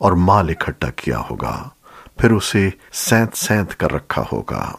और माल इकट्ठा किया होगा फिर उसे सैंत सैंत कर रखा होगा।